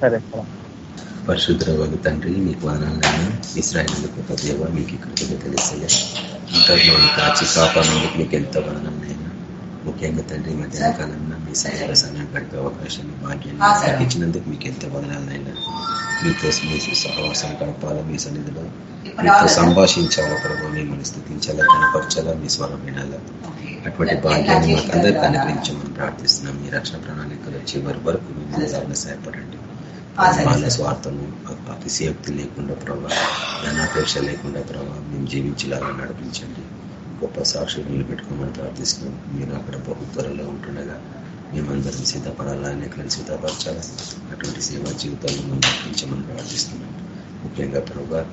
సరే. వగు తండ్రి మీకు వదనాలైనా ఇస్రాయల్ దేవ మీకు కృతజ్ఞత తెలిసయ్యా మేము కాచి కాపాడినందుకు మీకు ఎంతో వదనాలైనా ముఖ్యంగా తండ్రి మధ్యాహ్న కాలంలో మీ సహాయ సమయం గడిపే అవకాశాన్ని భాగ్యాన్ని ఇచ్చినందుకు మీకు ఎంతో వదనాలైనా మీతో మీ సహవాసం గడపాలా మీ సన్నిధిలో మీతో సంభాషించాలా ప్రభావ మిమ్మల్ని స్థుతించాలా కనపరచాలా మీ స్వరం వినాలా. అటువంటి భాగ్యాన్ని మాకు అందరికీ అనుగ్రహించమని ప్రార్థిస్తున్నాం. మీ రక్షణ ప్రణాళికలో చివరి వరకు మిమ్మల్ని సహాయపడండి. వాళ్ళ స్వార్థము అతిశయోక్తి లేకుండా ప్రభావ ధనాపేక్ష లేకుండా ప్రభావ మేము జీవించేలాగా నడిపించండి. గొప్ప సాక్షులు నిలబెట్టుకోమని ప్రార్థిస్తున్నాం. మీరు అక్కడ బహు త్వరలో ఉంటుండగా మేమందరం సిద్ధపడాలా? అనేకలను సిద్ధపరచాలా? అటువంటి సేవా జీవితాలను నడిపించమని ప్రార్థిస్తున్నాం. ముఖ్యంగా ప్రభావ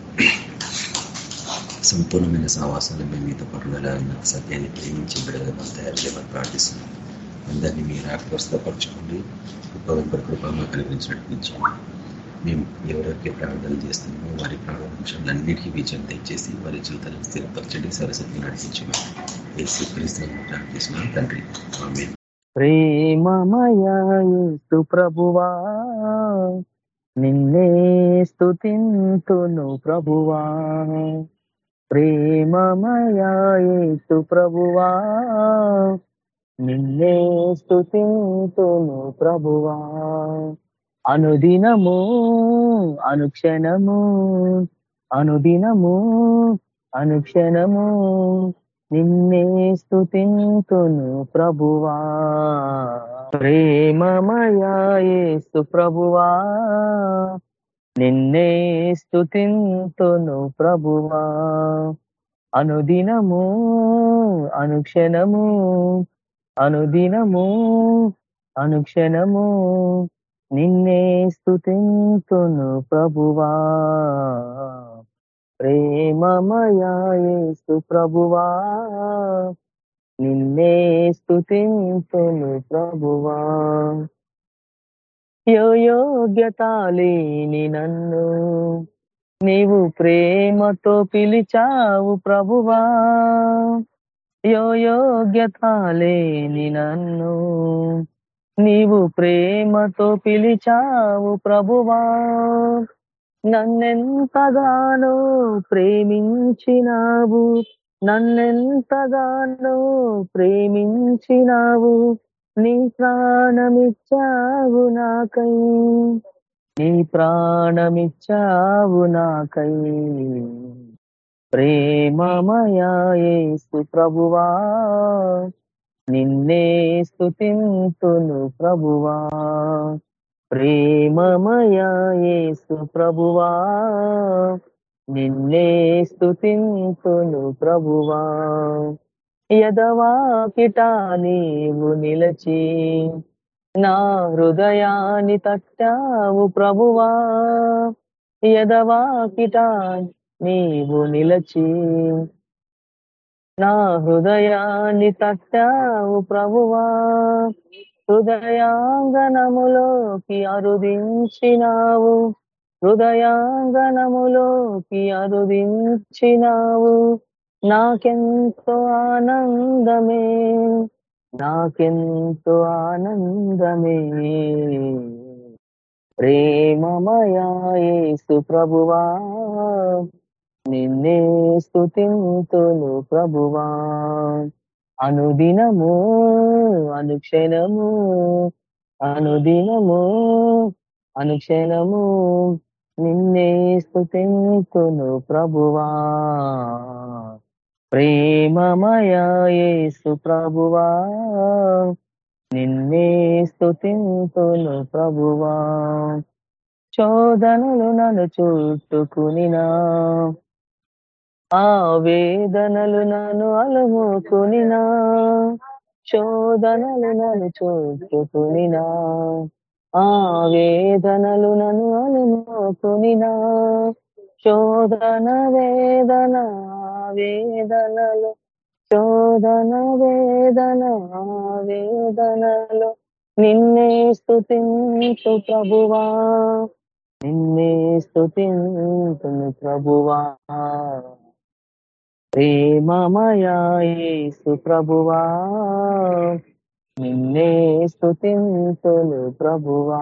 సంపూర్ణమైన సావాసాలు మేము మీతో పట్టుదలన్న సత్యాన్ని ప్రేమించి బిడ్డగా మనం తయారు చేయమని ప్రార్థిస్తున్నాం అందరినీ మీరు ఆకర్షపరచుకోండి కృప వెంబడి కృప మాకు మేము ఎవరెవరికి ప్రార్థన చేస్తున్నామో వారి ప్రారంభాలన్నిటికీ విజయం దయచేసి వారి జీవితాలను స్థిరపరచండి సరస్వతి నడిపించమని ఏసీ క్రీస్తులను ప్రార్థిస్తున్నాం తండ్రి ఆమె ప్రభువా నిన్నే స్థుతింతును ప్రభువా ప్రేమమయసు ప్రభువా నిన్నే స్థుతింతును ప్రభువా. అనుదినము అనుక్షణము అనుదినము అనుక్షణము నిన్నే స్థుతింతును ప్రభువా. ప్రేమమయేసు ప్రభువా నిన్నే స్థుతింతును ప్రభువా. అనుదినము అనుక్షణము అనుదినము అనుక్షణము నిన్నే స్థుతింతును ప్రభువా. ప్రేమమయేసు ప్రభువా. నిన్నే స్థుతింతును ప్రభువా. యోగ్యత లేని నన్ను. నీవు ప్రేమతో పిలిచావు ప్రభువా. యోగ్యత లేని నన్ను. నీవు ప్రేమతో పిలిచావు ప్రభువా. నన్నెంతగానో ప్రేమించినావు. నన్నెంతగానో ప్రేమించినావు. నీ ప్రాణమిచ్చావు నాకై. నీ ప్రాణమిచ్చావు నాకై. ప్రేమమయేసు ప్రభువా నిన్నే స్థుతింతును ప్రభువా. ప్రేమమయేసు ప్రభువా నిన్నే స్థుతింతును ప్రభువా. యదవాకిట నీవు నిలచి నా హృదయాన్ని తట్టావు ప్రభువా. యదవాకిట నీవు నిలచి నా హృదయాన్ని తట్టావు ప్రభువా. హృదయాంగనములోకి అరుదించినావు హృదయాంగనములోకి అరుదించినావు. నాకెంతో ఆనందమే నాకెంతో ఆనందమే. ప్రేమమయేసు ప్రభువా నిన్నే స్థుతింతును ప్రభువా. అనుదినము అనుక్షణము అనుదినము అనుక్షణము నిన్నే స్థుతింతును ప్రభువా. ప్రేమమయేసు ప్రభువా నిన్నే స్థుతింతును ప్రభువా. చోదనలు నన్ను చుట్టుకునినా. ఆ వేదనలు నన్ను అలుముకునినా. చోదనలు నన్ను చుట్టుకునినా. ఆ వేదనలు నన్ను అలుముకునినా. శోధన వేదన వేదనలు. శోధన వేదన వేదనలు. నిన్నే స్థుతించు ప్రభువా. నిన్నే స్థుతించును ప్రభువా. ప్రేమమయేసు ప్రభువా. నిన్నే స్థుతింతులు ప్రభువా.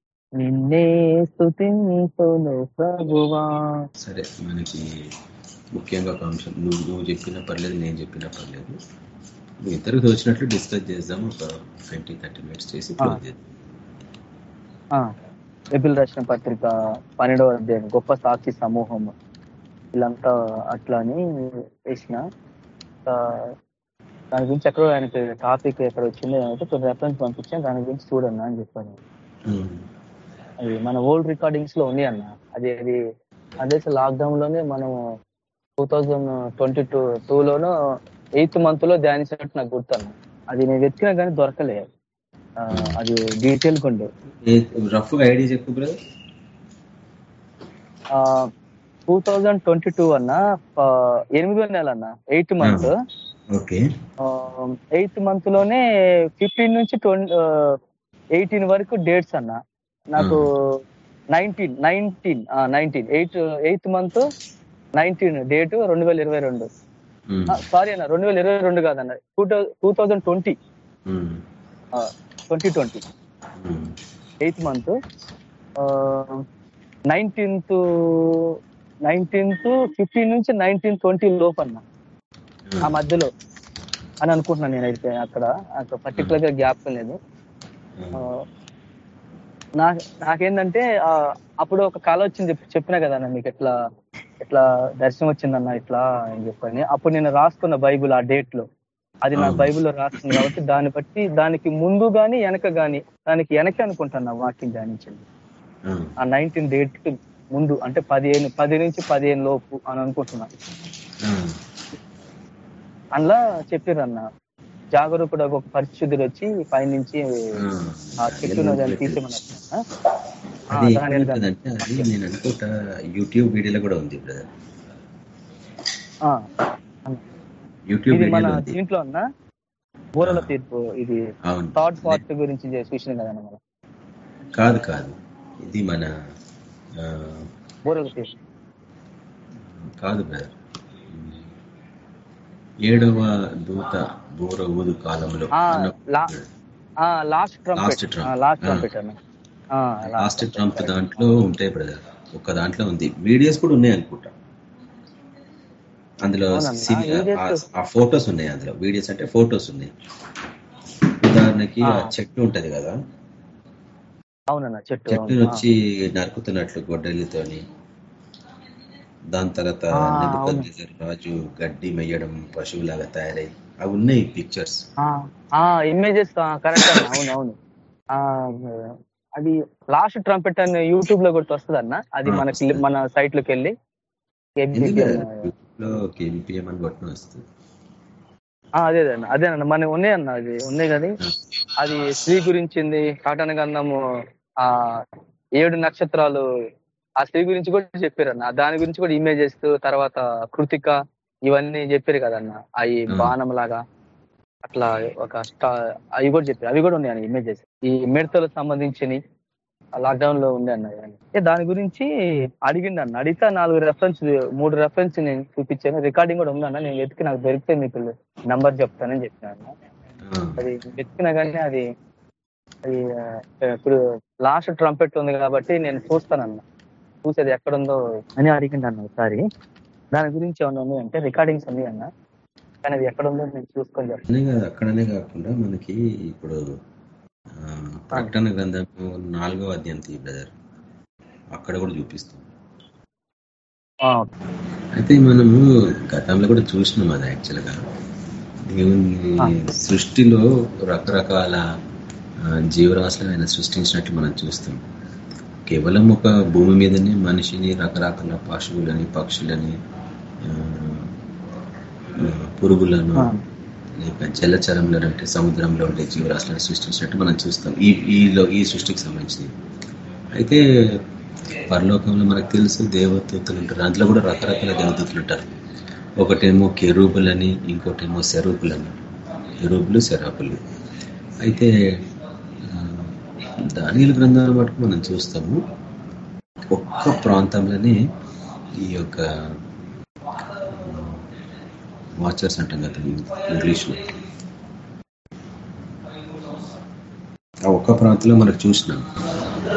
నిన్నే స్తుతింతును ప్రభువా. సరే మనకి ముఖ్యంగా ఒక అంశం. నువ్వు నువ్వు చెప్పినా పర్లేదు నేను చెప్పినా పర్లేదు. ఇద్దరు తోచినట్లు డిస్కస్ చేద్దాం. ఒక ట్వంటీ థర్టీ మినిట్స్ చేసి ఎబిల్ రాసిన పత్రిక పన్నెండవ అధ్యాయం గొప్ప సాక్షి సమూహం. వీళ్ళంతా అట్లా అని వేసిన దాని గురించి ఎక్కడో ఆయనకి టాపిక్ ఎక్కడ వచ్చింది అంటే కొన్ని రెఫరెన్స్ పంపించాను. దాని గురించి చూడన్నా అని చెప్పాను. అది మన ఓల్డ్ రికార్డింగ్స్లో ఉంది అన్న. అది అది అదే లాక్డౌన్లోనే మనం two thousand twenty two two లోనో ఎయిత్ మంత్లో ధ్యానించినట్టు నాకు గుర్తన్న. అది నేను వెతికినా కానీ దొరకలే. అది డీటెయిల్ ఉండే. రఫ్ ఐడియా చెప్పు brother. Two thousand twenty two అన్న ఎనిమిదో నెల అన్న ఎయిత్ మంత్ ఓకే. ఎయిత్ మంత్లోనే ఫిఫ్టీన్ నుంచి ట్వంటీ ఎయిటీన్ వరకు డేట్స్ అన్న. నాకు nineteen nineteen nineteen. Eighth eighth month nineteen date రెండు వేల ఇరవై రెండు. సారీ అన్న రెండు వేల ఇరవై రెండు కాదన్న. Two two thousand twenty. Twenty twenty. Eighth month. Nineteenth nineteenth fifteen నుంచి నైన్టీన్ ట్వంటీ లోపు అన్న ఆ మధ్యలో అని అనుకుంటున్నాను నేనైతే అక్కడ. అక్కడ పర్టికులర్గా గ్యాప్ లేదు. నా నాకేంటంటే అప్పుడు ఒక కళ వచ్చింది. చెప్పి- చెప్పినా కదా అన్న మీకు ఎట్లా ఇట్లా దర్శనం వచ్చిందన్న ఇట్లా అని చెప్పని. అప్పుడు నేను రాసుకున్న బైబుల్ ఆ డేట్లో అది నా. బైబిల్లో రాస్తుంది కాబట్టి దాన్ని బట్టి దానికి ముందు గాని వెనక గాని దానికి వెనక అనుకుంటాను వాక్యం ధ్యానించింది. ఆ. నైన్టీన్ డేట్కి ముందు అంటే పదిహేను పది నుంచి పదిహేను లోపు అని అనుకుంటున్నా. అందులో చెప్పారు అన్న జాగరూకుడు ఒక పరిశుద్ధుడు వచ్చి పైనుంచి ఆ చెట్టు దాన్ని తీసేమన్నారు నేను అనుకుంటా యూట్యూబ్ వీడియోలో కూడా ఉంది బ్రదర్ యూట్యూబ్ మన దీంట్లో అన్న బూరల తీర్పు ఇది థర్డ్ పార్ట్ గురించి చూసిన కదా మనం. కాదు కాదు. ఇది మన బూరల తీర్పు. కాదు బ్రదర్ ఏడవ దూత బూర ఊదు కాలంలో లాస్ట్ ట్రంపెట్. లాస్ట్ ట్రంప్ దాంట్లో ఉంటాయి బ్రదర్. ఒక్క దాంట్లో ఉంది. వీడియోస్ కూడా ఉన్నాయి అనుకుంటా. అందులో ఆ- ఫొటోస్ ఉన్నాయి అందులో. వీడియోస్ అంటే ఫొటోస్ ఉన్నాయి. ఉదాహరణకి ఆ. చెట్టు ఉంటది కదా? చెట్టు చెట్టుని. వచ్చి నరుకుతున్నట్లు గొడ్డలితోని దాని తర్వాత రాజు గడ్డి మెయ్యడం పశువులాగా తయారై అవి ఉన్నాయి పిక్చర్స్ ఇమేజెస్ కరెక్ట్ అవును అవును. ఆ, అది లాస్ట్ ట్రంపెట్ అని యూట్యూబ్లో కూడా వస్తుంది అన్న అది మనకి. మన సైట్లోకి వెళ్ళి ఎందుకు KBPM, యూట్యూబ్లో కేబిపిఎం అని కొట్టిన వస్తుంది. ఆ, అదే అన్న అదే అన్న. మన ఉన్నాయి అన్న అది ఉన్నాయి కదా అది స్త్రీ గురించింది కాటన గంధము ఆ ఏడు నక్షత్రాలు ఆ స్త్రీ గురించి కూడా చెప్పారు అన్న దాని గురించి కూడా ఇమేజెస్ తర్వాత కృతిక ఇవన్నీ చెప్పారు కదన్న. అవి ఆ. బాణం లాగా అట్లా ఒక స్టా- అవి కూడా చెప్పారు. అవి కూడా ఉన్నాయి ఇమేజెస్ ఈ మిడతలకు సంబంధించిన లాక్డౌన్లో ఉండే అన్న దాని గురించి అడిగిండు అన్న అడిగితే నాలుగు రెఫరెన్స్ మూడు రెఫరెన్స్ నేను చూపించాను. రికార్డింగ్ కూడా ఉందన్న. నేను వెతికి నాకు దొరికితే మీకు నంబర్ చెప్తానని చెప్పినాను. అది వెతికినా కానీ అది అది ఇప్పుడు లాస్ట్ ట్రంపెట్ ఉంది కాబట్టి నేను చూస్తానన్న. చూసేది ఎక్కడుందో అని అడిగిండు అన్న ఒకసారి. దాని గురించి ఏమన్నా ఉంది అంటే రికార్డింగ్స్ ఉన్నాయి అన్న. కానీ అది ఎక్కడుందో నేను చూసుకొని చెప్తాను అక్కడనే కాకుండా మనకి ఇప్పుడు ప్రకటన గ్రంథం నాలుగో అధ్యాయం తీ బ్రదర్. అక్కడ కూడా చూపిస్తాం ఆ, అయితే మనము గతంలో కూడా చూసినాం అది యాక్చువల్గా. దేవుని ఆ. సృష్టిలో రకరకాల ఆ, జీవరాశులను ఆయన సృష్టించినట్లు మనం చూస్తాం. కేవలం ఒక భూమి మీదనే మనిషిని రకరకాల పశువులని పక్షులని పురుగులను. లేక జలచరంలో అంటే సముద్రంలో ఉండే జీవరాశులను సృష్టించినట్టు మనం చూస్తాం. ఈ ఈలో ఈ సృష్టికి సంబంధించి అయితే పరలోకంలో మనకు తెలుసు దేవదూతలు ఉంటారు. అందులో కూడా రకరకాల దేవదూతలు ఉంటారు. ఒకటేమో కెరూబులని ఇంకోటేమో శరూపులని కెరూబులు శరాపులు అయితే దానిల గ్రంథాల మటుకు మనం చూస్తాము. ఒక్క ప్రాంతంలోనే ఈ యొక్క వాచర్స్ అంటాం కదా ఇంగ్లీష్లో. ఆ ఒక్క ప్రాంతంలో మనకు చూసినాం.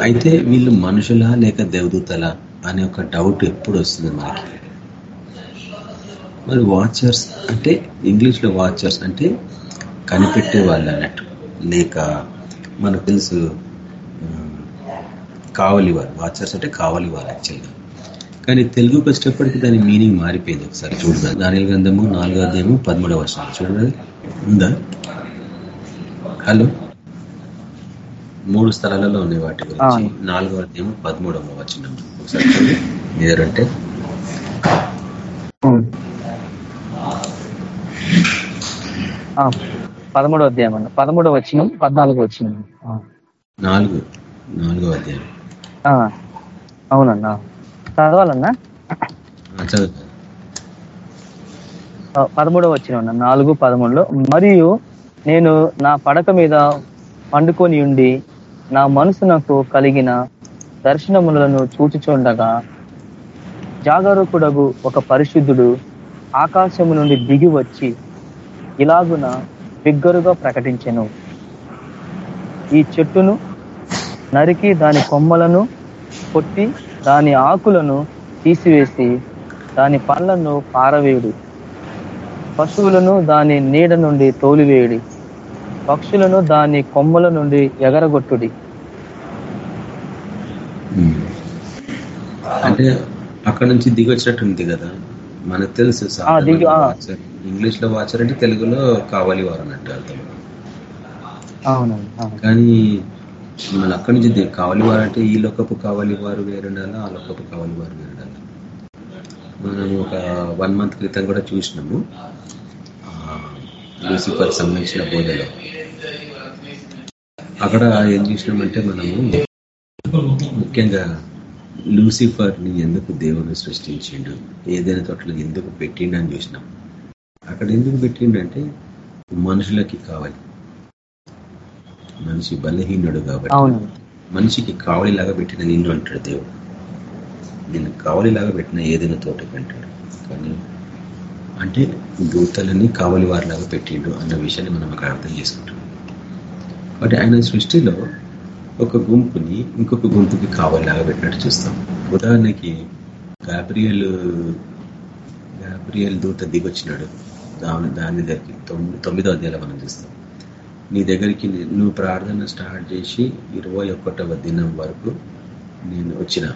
అయితే వీళ్ళు మనుషులా లేక దేవదూతలా అనే ఒక డౌట్ ఎప్పుడు వస్తుంది మనకి? మరి వాచర్స్ అంటే ఇంగ్లీష్లో వాచర్స్ అంటే కనిపెట్టే వాళ్ళు అన్నట్టు. లేక మనకు తెలుసు కావలి వారు వాచర్స్ అంటే కావలి వారు యాక్చువల్గా కానీ తెలుగుకి వచ్చేటప్పటికి దాని మీనింగ్ మారిపోయింది ఒకసారి చూడదా దాని గ్రంథము నాలుగో అధ్యాయము పదమూడవ వర్షం చూడదు ఉందా? హలో? మూడు స్థలాలలో ఉన్నాయి వాటి గురించి. నాలుగో అధ్యాయము పదమూడవ వచ్చిన ఒకసారి చూడండి మీరంటే పదమూడవ అధ్యాయం అన్న. పదమూడవ వచ్చిన పద్నాలుగు వచ్చిన నాలుగు. నాలుగో అధ్యాయం. అవునన్నా. చదవాలన్నా? చదువు. పదమూడవ వచ్చిన నాలుగు పదమూడులో. మరియు నేను నా పడక మీద పండుకొని ఉండి నా మనసు నాకు కలిగిన దర్శనములను చూచుచుండగా జాగరూకుడగు ఒక పరిశుద్ధుడు ఆకాశము నుండి దిగి వచ్చి ఇలాగున బిగ్గరుగా ప్రకటించెను. ఈ చెట్టును నరికి దాని కొమ్మలను కొట్టి దాని ఆకులను తీసివేసి దాని పళ్ళను పారవేయుడు. పశువులను దాని నీడ నుండి తోలివేయుడి. పక్షులను దాని కొమ్మల నుండి ఎగరగొట్టుడి. అంటే అక్కడ నుంచి దిగి వచ్చినట్టుంది కదా? మనకు తెలుసు ఇంగ్లీష్లో వాచర్ అంటే తెలుగులో కావాలి వారు అన్నట్టు అర్థం కానీ మన అక్కడి నుంచి కావాలి వారు అంటే ఈ లోకపు కావాలి వారు వేరుండాలా ఆ లోకపు కావాలి వారు వేరుండాలా మనం ఒక వన్ మంత్ క్రితం కూడా చూసినాము. లూసిఫర్ సంబంధించిన బోధలో. అక్కడ ఏం చూసినామంటే మనము ముఖ్యంగా లూసిఫర్ని ఎందుకు దేవుని సృష్టించిండు ఏదైనా తోటలో ఎందుకు పెట్టిండు అని చూసినాం. అక్కడ ఎందుకు పెట్టిండంటే మనుషులకి కావాలి. మనిషి బలహీనుడు కాబట్టి మనిషికి కావలిలాగా పెట్టిన నిన్ను అంటాడు దేవుడు. నేను కావలిలాగా పెట్టిన ఏదైనా తోటకి అంటాడు. కానీ అంటే దూతలని కావలి వారిలాగా పెట్టిండు అన్న విషయాన్ని మనం అక్కడ అర్థం చేసుకుంటాం. కాబట్టి ఆయన సృష్టిలో ఒక గుంపుని ఇంకొక గుంపుకి కావలిలాగా పెట్టినట్టు చూస్తాం. ఉదాహరణకి గాబ్రియల్ గాబ్రియల్ దూత దిగొచ్చినాడు. దాని దాని దగ్గరికి తొమ్మిదో అధ్యాయంలో మనం చూస్తాం. నీ దగ్గరికి నువ్వు ప్రార్థన స్టార్ట్ చేసి ఇరవై ఒకటవ దినం వరకు నేను వచ్చిన.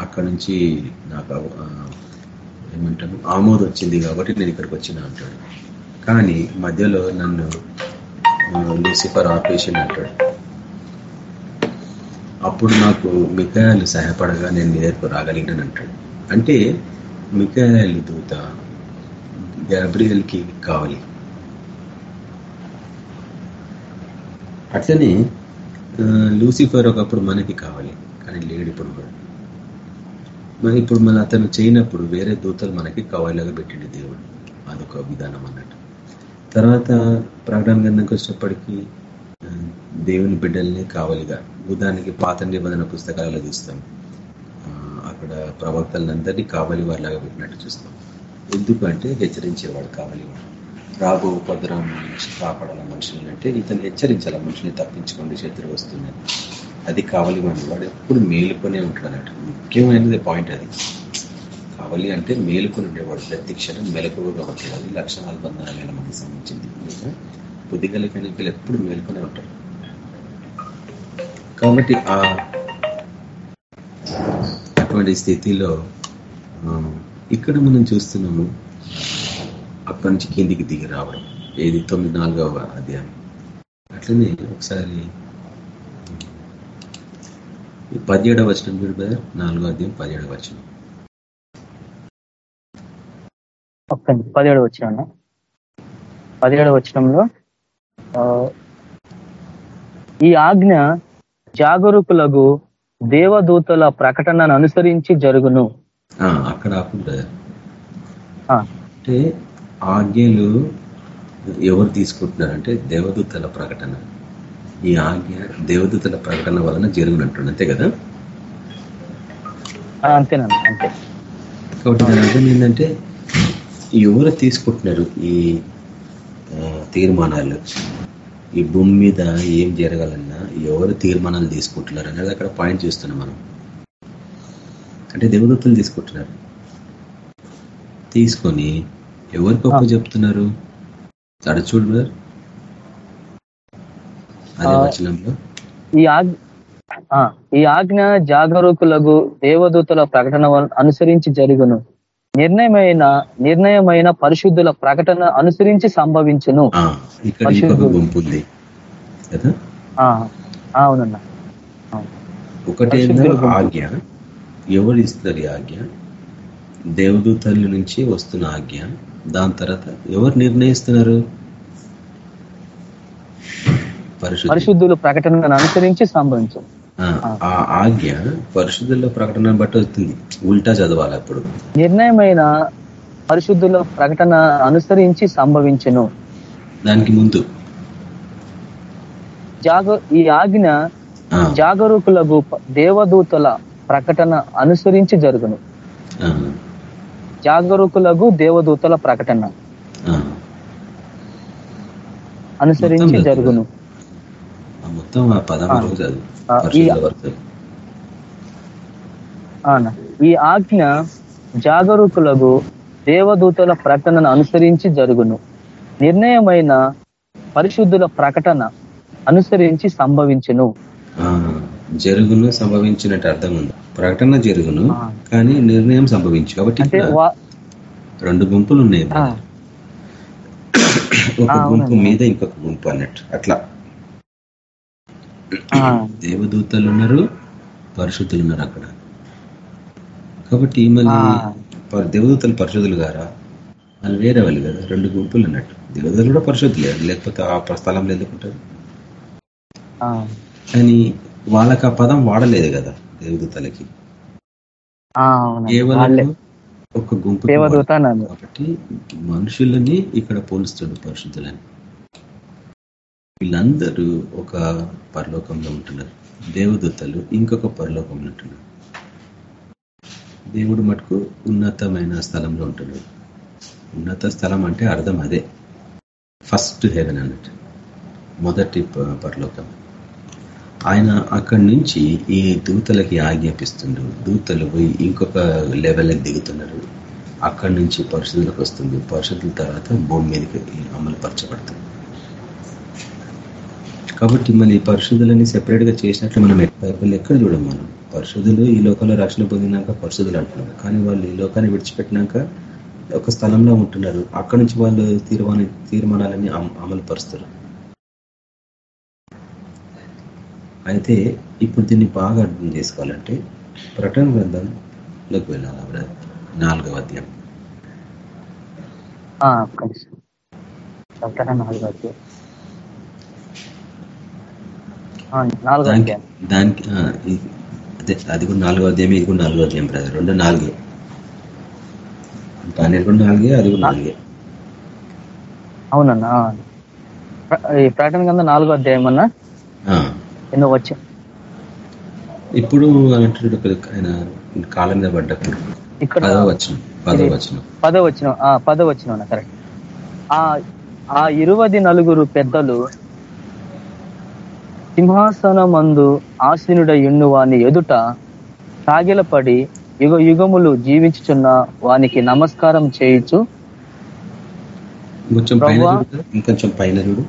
అక్కడ నుంచి నాకు ఏమంటాను ఆమోదం వచ్చింది కాబట్టి నేను ఇక్కడికి వచ్చిన అంటాడు. కానీ మధ్యలో నన్ను లూసిఫర్ ఆపేషన్ అంటాడు. అప్పుడు నాకు మికాయలు సహాయపడగా నేను నీ దగ్గరకు రాగలిగినాను అంటాడు. అంటే మికాయలు దూత గ్యాబ్రియల్కి కావాలి. అట్లనే లూసిఫర్ ఒకప్పుడు మనకి కావాలి కానీ లేడు ఇప్పుడు కూడా. మరి ఇప్పుడు మన అతను చేయనప్పుడు వేరే దూతలు మనకి కావాలిలాగా పెట్టిండు దేవుడు. అదొక విధానం అన్నట్టు. తర్వాత ప్రకటన గంధంకి వచ్చేటప్పటికీ దేవుని బిడ్డల్ని కావాలిగా. ఉదాహరణకి పాత నిబంధన పుస్తకాలలో చూస్తాం. అక్కడ ప్రవక్తలందరినీ కావాలి వారిలాగా పెట్టినట్టు చూస్తాం. ఎందుకు అంటే హెచ్చరించేవాడు కావాలి వాడు రాబో ఉపద్రవం నుంచి కాపాడాల మనుషులని అంటే ఇతను హెచ్చరించాల మనుషుల్ని తప్పించుకోండి శత్రు వస్తున్నాయి అది కావాలి మనం వాడు ఎప్పుడు మేలుకొనే ఉంటాడు అన్నట్టు ముఖ్యమైనది పాయింట్ అది. కావాలి అంటే మేలుకొని ఉండేవాడు. ప్రతి క్షణం మెలకువగా ఉంటాడు. అది లక్ష నలభై నాలుగు వేల మందికి సంబంధించింది. బుద్ధిగల కనుకలు ఎప్పుడు మేలుకొనే ఉంటారు. కాబట్టి ఆ అటువంటి స్థితిలో ఇక్కడ మనం చూస్తున్నాము అక్కడి నుంచి కిందికి దిగి రావడం. ఏది? తొమ్మిది నాలుగవ అధ్యాయం. అట్లనే ఒకసారి పదిహేడవ వచనం చూడు బ్రదర్ నాలుగో అధ్యాయం పదిహేడవ వచనం. పదిహేడు వచ్చిన పదిహేడు వచనంలో ఈ ఆజ్ఞ జాగరూకులకు దేవదూతల ప్రకటనను అనుసరించి జరుగును. అక్కడ ఆకుండా ఆ, అంటే ఆజ్ఞలు ఎవరు తీసుకుంటున్నారు అంటే దేవదూతల ప్రకటన. ఈ ఆజ్ఞ దేవదూతల ప్రకటన వలన జరుగునట్టు అంతే కదా? ఆ, అంతేనండి అంతే. కాబట్టి దాని అర్థం ఏంటంటే ఎవరు తీసుకుంటున్నారు ఈ తీర్మానాలు? ఈ భూమి మీద ఏం జరగాలన్నా ఎవరు తీర్మానాలు తీసుకుంటున్నారు అనేది అక్కడ పాయింట్ చూస్తున్నాం మనం. అంటే దేవదూతలు తీసుకుంటున్నారు. తీసుకొని ఎవరు గొప్ప చెప్తున్నారు? అడ చూడు. అదే. వచనంలో. ఈ ఆజ్ఞ ఈ ఆజ్ఞ జాగరూకులకు దేవదూతల ప్రకటన అనుసరించి జరుగును. నిర్ణయమైన నిర్ణయమైన పరిశుద్ధుల ప్రకటన అనుసరించి సంభవించును. అవునన్నా. గుంపు. ఆజ్ఞ. ఎవరు ఇస్తారు ఆజ్ఞ? దేవదూతల నుంచి వస్తున్న ఆజ్ఞ. దాని తర్వాత ఎవరు నిర్ణయిస్తున్నారు? పరిశుద్ధ పరిశుద్ధుల ప్రకటనను అనుసరించి సంభవించు. ఆ ఆజ్ఞ పరిశుద్ధుల ప్రకటన బట్టి వస్తుంది. ఉల్టా చదవాలి అప్పుడు. నిర్ణయమైన పరిశుద్ధుల ప్రకటన అనుసరించి సంభవించును. దానికి ముందు. జాగ ఈ ఆజ్ఞ జాగరూకులకు దేవదూతల ప్రకటన అనుసరించి జరుగును. జాగరూకులకు దేవదూతల ప్రకటన. అనుసరించి జరుగును. ఈ ఆజ్ఞ జాగరూకులకు దేవదూతల ప్రకటనను అనుసరించి జరుగును. నిర్ణయమైన పరిశుద్ధుల ప్రకటన అనుసరించి సంభవించును. జరుగును సంభవించినట్టు అర్థం ఉంది. ప్రకటన జరుగును. కానీ నిర్ణయం సంభవించు. కాబట్టి రెండు గుంపులు ఉన్నాయి ఒక గుంపు. మీద ఇంకొక గుంపు అన్నట్టు. అట్లా. దేవదూతలు ఉన్నారు పరిశుద్ధులు ఉన్నారు అక్కడ. కాబట్టి మళ్ళీ దేవదూతలు పరిశుద్ధులు గారా వాళ్ళు వేరే వాళ్ళు కదా రెండు గుంపులు అన్నట్టు. దేవదూతలు కూడా పరిశుద్ధులే లేకపోతే ఆ స్థలంలో ఎందుకుంటారు కానీ వాళ్ళకి ఆ పదం వాడలేదు కదా దేవదూతలకి. కేవలం ఒక గుంపు దేవదూత కాబట్టి మనుషులని ఇక్కడ పోలుస్తాడు పరిశుద్ధులని. వీళ్ళందరూ ఒక పరలోకంలో ఉంటున్నారు. దేవదూతలు ఇంకొక పరలోకంలో ఉంటున్నారు. దేవుడు మటుకు ఉన్నతమైన స్థలంలో ఉంటున్నాడు ఉన్నత స్థలం అంటే అర్థం అదే. ఫస్ట్ హెవెన్ అన్నట్టు. మొదటి పరలోకం. ఆయన అక్కడి నుంచి ఈ దూతలకి ఆజ్ఞాపిస్తుండ్రు దూతలు పోయి ఇంకొక లెవెల్కి దిగుతున్నారు. అక్కడి నుంచి పరిశుద్ధులకు వస్తుంది. పరిశుద్ధుల తర్వాత భూమి మీదకి అమలుపరచబడుతుంది కాబట్టి మళ్ళీ ఈ పరిశుద్ధులని సెపరేట్గా చేసినట్లు మనం బైబిల్ ఎక్కడ చూడం మనం? పరిశుద్ధులు ఈ లోకంలో రక్షణ పొందినాక పరిశుద్ధులు అంటున్నారు కానీ వాళ్ళు ఈ లోకాన్ని విడిచిపెట్టినాక ఒక స్థలంలో ఉంటున్నారు. అక్కడి నుంచి వాళ్ళు తీర్మాన తీర్మానాలని అమలు పరుస్తారు అయితే ఇప్పుడు దీన్ని బాగా అర్థం చేసుకోవాలంటే ప్రకటన గ్రంథంలోకి వెళ్ళాలి ఆవిడ నాలుగవ అధ్యాయం. దానికి అదే అది కూడా నాలుగో అధ్యాయం ఇది కూడా నాలుగో అధ్యాయం బ్రదర్. రెండు నాలుగే. పన్నెండు కూడా నాలుగే అది కూడా నాలుగే. అవునన్నా. ఈ ప్రకటన కింద నాలుగో అధ్యాయం అన్నా ఎన్నో వచ్చి ఇప్పుడు అంటున్నాడు ఆయన మీద పడ్డప్పుడు. ఇక్కడ పదో వచ్చిన పదో వచ్చిన కరెక్ట్ ఆ ఇరువది నలుగురు పెద్దలు సింహాసనమందు ఆసీనుడ ఎన్ను వాని ఎదుట సాగిలపడి యుగ యుగములు జీవించుచున్న వానికి నమస్కారం చేయుచు. ఇంకొంచెం పైన. చూడు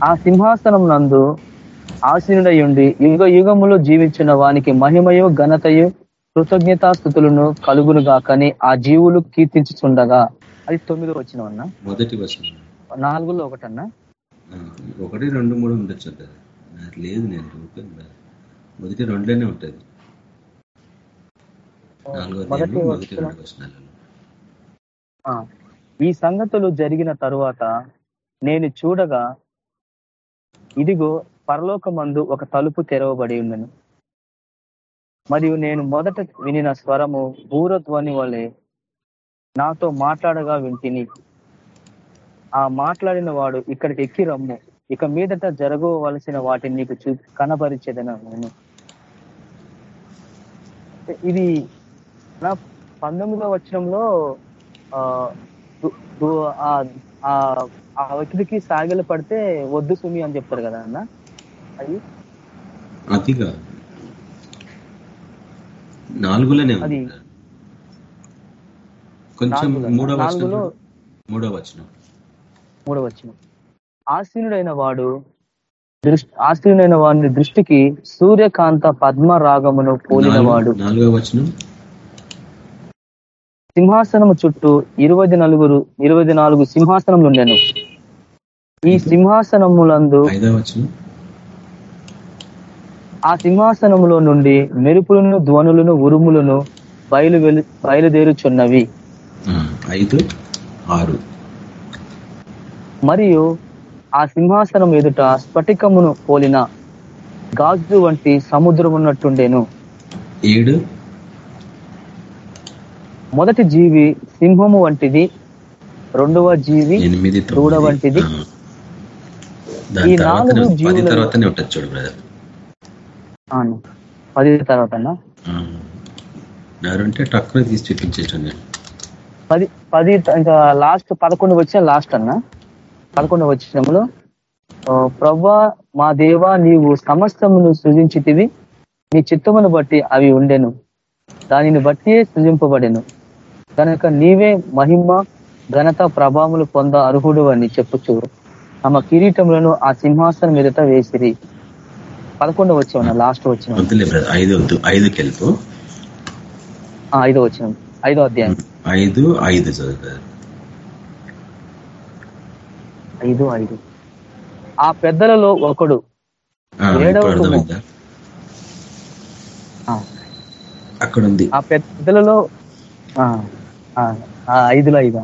ఆ సింహాసనం నందు ఆసీనుడయుండి యుగ యుగములు జీవించిన వానికి మహిమయు ఘనతయు కృతజ్ఞతాస్థుతులను కలుగును గాకని ఆ జీవులు కీర్తించుచుండగా. అది తొమ్మిదో వచ్చిన అన్న మొదటి వచ్చిన నాలుగులో ఒకటన్నా? ఒకటి రెండు మూడు ఉండొచ్చు నాకు లేదు నేను. మొదటి రెండులోనే ఉంటుంది. ఈ సంగతులు జరిగిన తరువాత నేను చూడగా ఇదిగో పరలోకమందు ఒక తలుపు తెరవబడి ఉండను మరియు నేను మొదట వినిన స్వరము భూరధ్వని వలె నాతో మాట్లాడగా వింటిని. ఆ మాట్లాడిన వాడు ఇక్కడికి ఎక్కి రమ్ము. ఇక మీదట జరగవలసిన వాటిని నీకు చూ కనపరిచేదన నేను. ఇది నా పంతొమ్మిదో ఆ ఆ వ్యక్తికి సాగిల పడితే వద్దు సుమి అని చెప్తారు కదా అన్న? అది? అదిగా నాలుగులోనే అది. కొంచెం మూడో వచనం నాలుగులో చూడు. మూడో వచనం. మూడవ వచనం. ఆసీనుడైన వాడు దృష్టి ఆసీనుడైన వాడి దృష్టికి సూర్యకాంత పద్మ రాగమును పోలిన నాలుగు- వాడు నాలుగో వచనం. సింహాసనము చుట్టూ ఇరవై నలుగురు ఇరవై నాలుగు సింహాసనములు ఉండెను ఈ సింహాసనములందు ఆ సింహాసనములో నుండి మెరుపులను ధ్వనులను ఉరుములను బయలు బయలుదేరుచున్నవి. ఐదు ఆరు. మరియు ఆ సింహాసనం ఎదుట స్ఫటికమును పోలిన గాజు వంటి సముద్రం ఉన్నట్టుండెను. ఏడు. మొదటి జీవి సింహము వంటిది రెండవ జీవి ఎనిమిది వంటిది. దాని నాలుగు పది తర్వాతనే ఉంటుంది చూడు బ్రదర్ పది తర్వాత టక్కున తీసి చూపించేసాను నేను. పది పది ఇంకా లాస్ట్ పదకొండు వచ్చిన లాస్ట్ అన్న. పదకొండు వచ్చినములో ప్రవ్వా మా దేవా నీవు సమస్తమును సృజించితివి. నీ చిత్తమును బట్టి అవి ఉండెను. దానిని బట్టి సృజింపబడెను. కనుక నీవే మహిమ ఘనత ప్రభావములు పొంద అర్హుడు అని చెప్పుచు తమ కిరీటములను ఆ సింహాసనం ఎదుట వేసిరి. పదకొండు వచ్చిన లాస్ట్ వచ్చిన ఐదు వద్దు ఐదుకి వెళ్ళిపో ఐదో వచ్చిన ఐదో అధ్యాయం. ఐదు ఐదు చదువుతారు ఐదు ఐదు. ఆ పెద్దలలో ఒకడు. ఏడవ అక్కడ ఉంది ఆ. పెద్దలలో ఆ, ఆ, ఆ, ఐదులో ఐదు.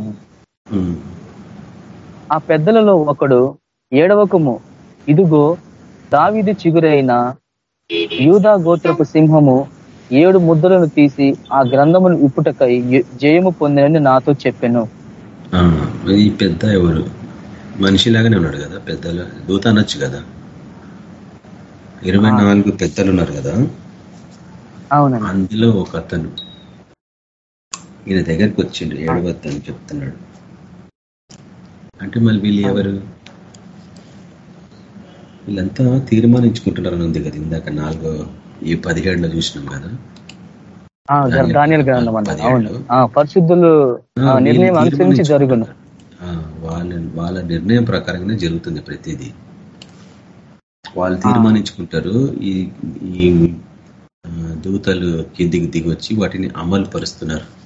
ఆ పెద్దలలో ఒకడు ఏడవకము. ఇదిగో దావిది చిగురైన యూదా గోత్రపు సింహము ఏడు ముద్రలను తీసి ఆ గ్రంథమును ఇప్పుటకై జయము పొందినని నాతో చెప్పాను. ఈ పెద్ద ఎవరు? మనిషిలాగానే ఉన్నాడు కదా పెద్దలు దూత అనొచ్చు కదా. ఇరవై నాలుగు పెద్దలు ఉన్నారు కదా. అవునండి. అందులో ఒక అతను ఈయన దగ్గరికి వచ్చిండు ఏడవద్దు అని చెప్తున్నాడు. అంటే మళ్ళీ వీళ్ళు ఎవరు? వీళ్ళంతా తీర్మానించుకుంటున్నారని ఉంది కదా ఇందాక నాలుగో ఈ పదిహేడులో చూసినాం కదా. పరిశుద్ధులు నిర్ణయం వీళ్ళు అనుసరించి జరుగును. ఆ, వాళ్ళ వాళ్ళ నిర్ణయం ప్రకారంగానే జరుగుతుంది ప్రతిదీ. వాళ్ళు తీర్మానించుకుంటారు. ఈ ఈ దూతలు కిందికి దిగి వచ్చి వాటిని అమలు పరుస్తున్నారు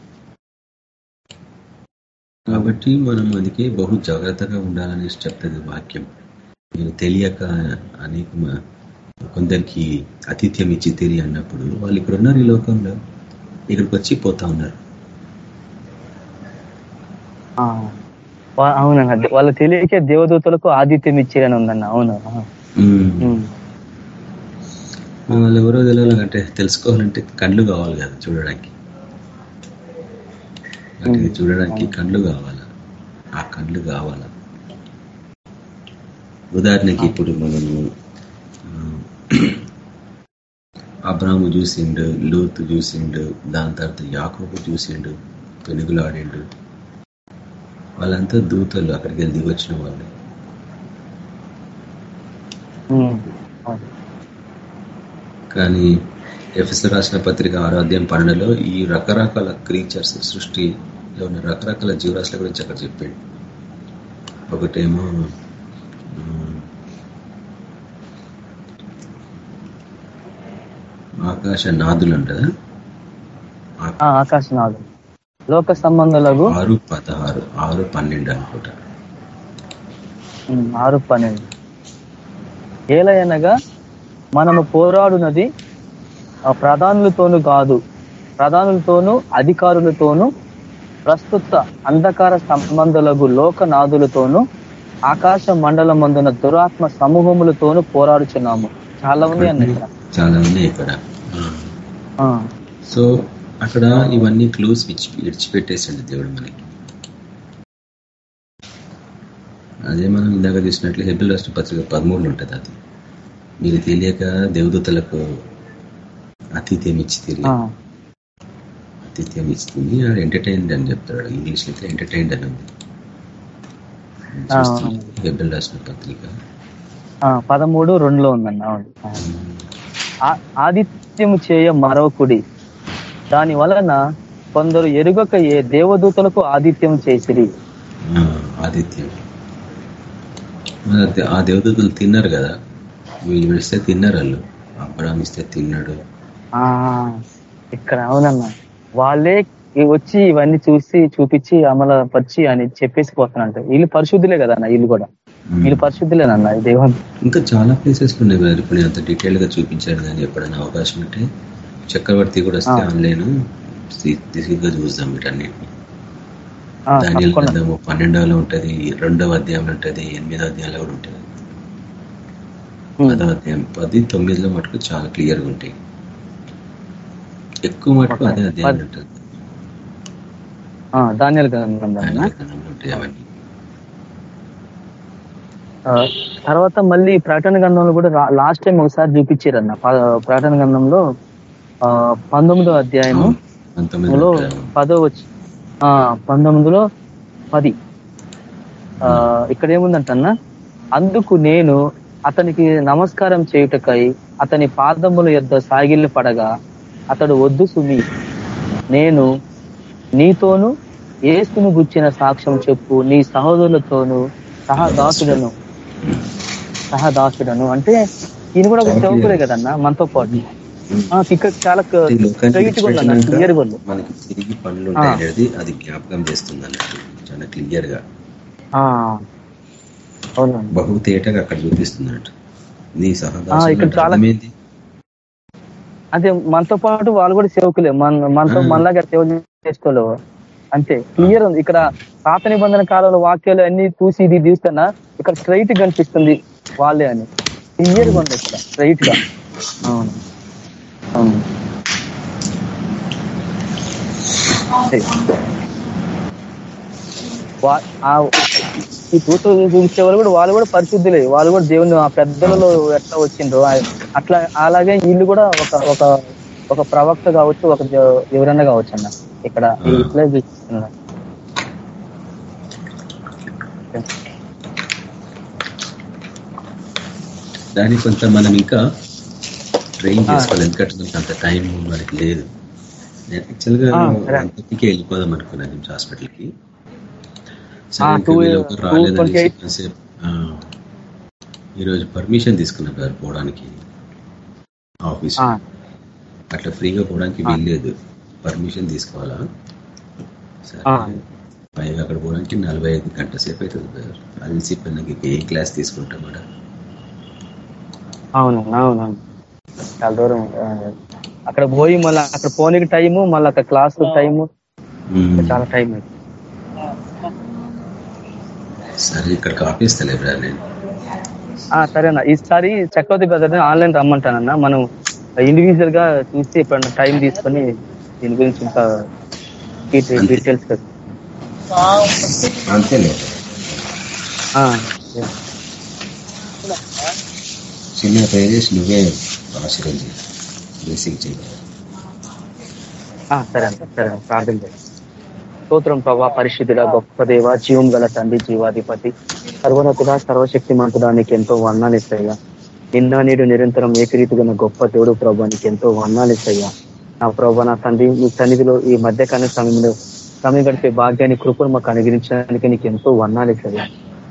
కాబట్టి మనం అందుకే బహు జాగ్రత్తగా ఉండాలని చెప్తుంది వాక్యం. నేను తెలియక అనేక కొందరికి అతిథ్యం ఇచ్చి తిరిగి అన్నప్పుడు వాళ్ళు ఇక్కడ ఉన్నారు ఈ లోకంలో ఇక్కడికి వచ్చి పోతా ఉన్నారు. అవునన్న వాళ్ళ తెలియకే దేవదూతలకు ఆదిత్యం ఇచ్చారని ఉందన్న అవును. వాళ్ళు ఎవరో తెలియాలంటే తెలుసుకోవాలంటే కళ్ళు కావాలి కదా చూడడానికి. వాటిని చూడడానికి కళ్ళు కావాలా? ఆ కళ్ళు కావాలా? ఉదాహరణకి ఇప్పుడు మనము అబ్రాము చూసిండు లూత్ చూసిండు దాని తర్వాత యాకోబు చూసిండు పెనుగులాడిండు వాళ్ళంతా దూతలు అక్కడికి వెళ్ళి దిగి వచ్చిన వాళ్ళు. కానీ ఎఫ్ఎస్ రాసిన పత్రిక ఆరాధ్యం పన్నెండులో ఈ రకరకాల క్రీచర్స్ సృష్టిలో ఉన్న రకరకాల జీవరాశుల గురించి అక్కడ చెప్పాడు. ఒకటేమో ఆకాశ నాదులు అంటదా ఆ, ఆకాశనాథం లోక సంబంధాలకు ఆరు పదహారు ఆరు పన్నెండు అనుకుంటా. ఆరు పన్నెండు. ఏలయనగా మనము పోరాడునది ప్రధానులతోనూ కాదు ప్రధానులతోనూ అధికారులతోనూ ప్రస్తుత అంధకార సంబంధాలకు లోకనాథులతోనూ ఆకాశ మండలం మందున దురాత్మ సమూహములతోనూ పోరాడుచున్నాము. చాలా ఉంది అన్న చాలా ఉన్నాయి ఇక్కడ. ఆ, సో అక్కడ ఇవన్నీ క్లూస్ విడిచి విడిచిపెట్టేసండి దేవుడు మనకి. అదే మనం ఇందాక చూసినట్లు హెబిల్ రాష్ట్ర పత్రిక పదమూడులో ఉంటుంది అది. మీరు తెలియక దేవదూతలకు ఆతిథ్యం ఇచ్చి ఆ, తెలియదు ఆతిథ్యం ఇస్తుంది ఎంటర్టైన్డ్ అని చెప్తాడు ఇంగ్లీష్ అయితే ఎంటర్టైన్డ్ అని ఉంది. హెబిల్ రాష్ట్ర పత్రిక. పదమూడు రెండులో. ఆ- ఆదిత్యము చేయ మరొకుడి దాని వలన కొందరు ఎరుగక ఏ దేవదూతలకు ఆదిత్యం చేసిరి? ఆదిత్యం. ఆ దేవదూతలు తిన్నారు కదా? వీళ్ళు విడిస్తే తిన్నారు వాళ్ళు. అబ్రాహం ఇస్తే తిన్నాడు. ఇక్కడ అవునన్న. వాళ్ళే వచ్చి ఇవన్నీ చూసి చూపించి అమలపరిచి అని చెప్పేసి పోతానంట వీళ్ళు పరిశుద్ధులే కదా అన్న వీళ్ళు కూడా. వీళ్ళు పరిశుద్ధులేనన్న ఈ దేవుని ఇంకా చాలా ప్లేసెస్ ఉన్నాయి ఇప్పుడు నేను అంత డీటెయిల్గా చూపించాను కానీ ఎప్పుడైనా అవకాశం ఉంటే చక్రవర్తి కూడా వస్తే. ఆన్లైన్ తీసుకుగా చూద్దాం వీటన్నిటిని గ్రంథము పన్నెండవలో ఉంటది రెండవ అధ్యాయంలో ఉంటది ఎనిమిదో అధ్యాయంలో కూడా ఉంటది. ఉమ్. పదో అధ్యాయం పది తొమ్మిదిలో మటుకు చాలా క్లియర్గా ఉంటాయి. ఎక్కువ మటుకు అదే అధ్యాయం ఉంటుంది ధాన్యాల గ్రంథం తర్వాత మళ్ళీ ప్రకటన గ్రంథంలో కూడా లాస్ట్ టైం ఒకసారి చూపించారన్న ప్రకటన ఆ, పంతొమ్మిదో అధ్యాయము పంతొమ్మిదిలో లో. పదో వచ్చి ఆ, పంతొమ్మిదిలో పది ఇక్కడ ఏముందంటన్నా అందుకు నేను అతనికి నమస్కారం చేయుటకై అతని పాదముల యొద్ద సాగిల్లు పడగా అతడు వద్దు సుమి. నేను నీతోను ఏసును గుచ్చిన సాక్ష్యం చెప్పు. నీ సహోదరులతోను సహదాసుడను సహదాసుడను. అంటే ఈయన కూడా ఒక సేవకుడే కదన్నా మనతో పాటు. ఆ, ఇక్కడ చాలా క్లియర్గా మనకి తిరిగి పనులు అనేది అది జ్ఞాపకం చేస్తుంది అన్నట్టు చాలా క్లియర్గా బహు తేటగా అక్కడ చూపిస్తున్నట్టు. నీ ఇక్కడ చాలా- అంటే మనతో పాటు వాళ్ళు కూడా సేవకులే. మన మనతో. మనలాగా సేవ చేసుకోలేవు అంతే. క్లియర్ ఉంది. ఇక్కడ పాత నిబంధన కాలంలో వాక్యాలు అన్ని చూసి ఇది చూస్తున్నా ఇక్కడ స్ట్రైట్ కనిపిస్తుంది వాళ్ళే అని. క్లియర్గా ఉంది ఇక్కడ. స్ట్రైట్గా. అవును. ఆ- ఈ చూపించే వాళ్ళు కూడా వాళ్ళు కూడా పరిశుద్ధులే. వాళ్ళు కూడా దేవుని ఆ పెద్దలలో ఎట్లా వచ్చిండ్రు అట్లా అలాగే వీళ్ళు కూడా ఒక ఒక ఒక ప్రవక్త కావచ్చు ఒక ఎవరన్నా కావచ్చు అన్న. ఇక్కడ ఇట్లా చూపిస్తున్నారు దాన్ని కొంత మనం ఇంకా ట్రైన్. చేసుకోవాలి. ఎందుకంటే అంత టైం మనకి లేదు. నేను యాక్చువల్గా వెళ్ళిపోదాం అనుకున్నాను హాస్పిటల్కి. ఈరోజు పర్మిషన్ తీసుకున్నారు కదా పోవడానికి. ఆఫీస్ అట్లా ఫ్రీగా పోవడానికి. వీల్లేదు. పర్మిషన్ తీసుకోవాలా? సరే. ఆ. పైగా అక్కడ పోవడానికి నలభై ఐదు గంట సేపు అవుతుంది బ్రదర్ అలసిపోయి నాకు ఏ క్లాస్ తీసుకుంటాం మేడం? అవును అవును చాలా దూరం అక్కడ పోయి మళ్ళీ అక్కడ పోనీకి టైము మళ్ళీ అక్కడ క్లాస్ టైము. చాలా టైం అయింది సరే ఇక్కడికి ఆపేస్తలే బ్రదర్ నేను. సరేనా ఈసారి చక్రవర్తి బ్రదర్ ఆన్లైన్ రమ్మంటానన్నా. మనం ఇండివిజువల్గా చూసి ఎప్పుడన్నా టైం తీసుకొని దీని గురించి ఇంకా. డీటెయిల్స్ అంతేలే. చిన్న ప్రేర్ చేసి నువ్వే ఆశీర్వదించి. సరే అన్న సరే ప్రార్థన చేయండి స్తోత్రం ప్రభా పరిశుద్ధుడ గొప్ప దేవ జీవం గల తండ్రి జీవాధిపతి. సర్వనతుడ సర్వశక్తి మంతుడా నీకు ఎంతో వర్ణాలు నిన్న నేడు నిరంతరం ఏకరీతిగా గొప్ప దేవుడు ప్రభా నీకు ఎంతో వర్ణాలు నా ప్రభా నా తండ్రి నీ సన్నిధిలో ఈ మధ్యకాల సమయంలో సమయం గడిపే భాగ్యాన్ని కృపను మాకు అనుగ్రహించడానికి నీకు ఎంతో వర్ణాలు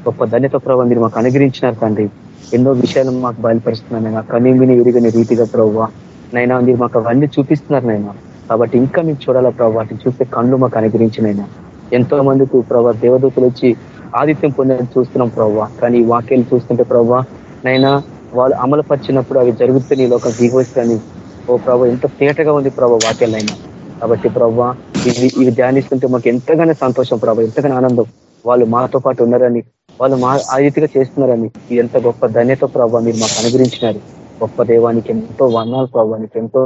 గొప్ప ధన్యత ప్రభావ మీరు మాకు అనుగ్రహించినారు తండ్రి. ఎన్నో విషయాలు మాకు బయలుపరుస్తున్నాను కనీమిని ఎరిగిన రీతిగా ప్రభావ నైనా మీరు మాకు అవన్నీ చూపిస్తున్నారు నైనా. కాబట్టి ఇంకా మేము చూడాలా ప్రభావ వాటిని చూస్తే కళ్ళు మాకు అనుగ్రహించినైనా. ఎంతో మందికి ప్రభావ దేవదూతలు వచ్చి ఆదిత్యం పొందని చూస్తున్నాం ప్రభావ కానీ వాక్యాలు చూస్తుంటే ప్రభావ నైనా వాళ్ళు అమలుపరిచినప్పుడు అవి జరుగుతున్న ఈ లోకం దిగవస్తాని ఓ ప్రభావ ఎంత తేటగా ఉంది ప్రభావ వాక్యాలైనా. కాబట్టి ప్రభావ ఇవి ఇవి ధ్యానిస్తుంటే మాకు ఎంతగానో సంతోషం ప్రభావ ఎంతగానో ఆనందం. వాళ్ళు మాతో పాటు ఉన్నారని వాళ్ళు మా ఆ రీతిగా చేస్తున్నారని ఎంత గొప్ప ధన్యత ప్రభావ మీరు మాకు అనుగ్రహించినారు. గొప్ప దేవానికి ఎంతో వర్ణాలు ప్రభావానికి నీకు ఎంతో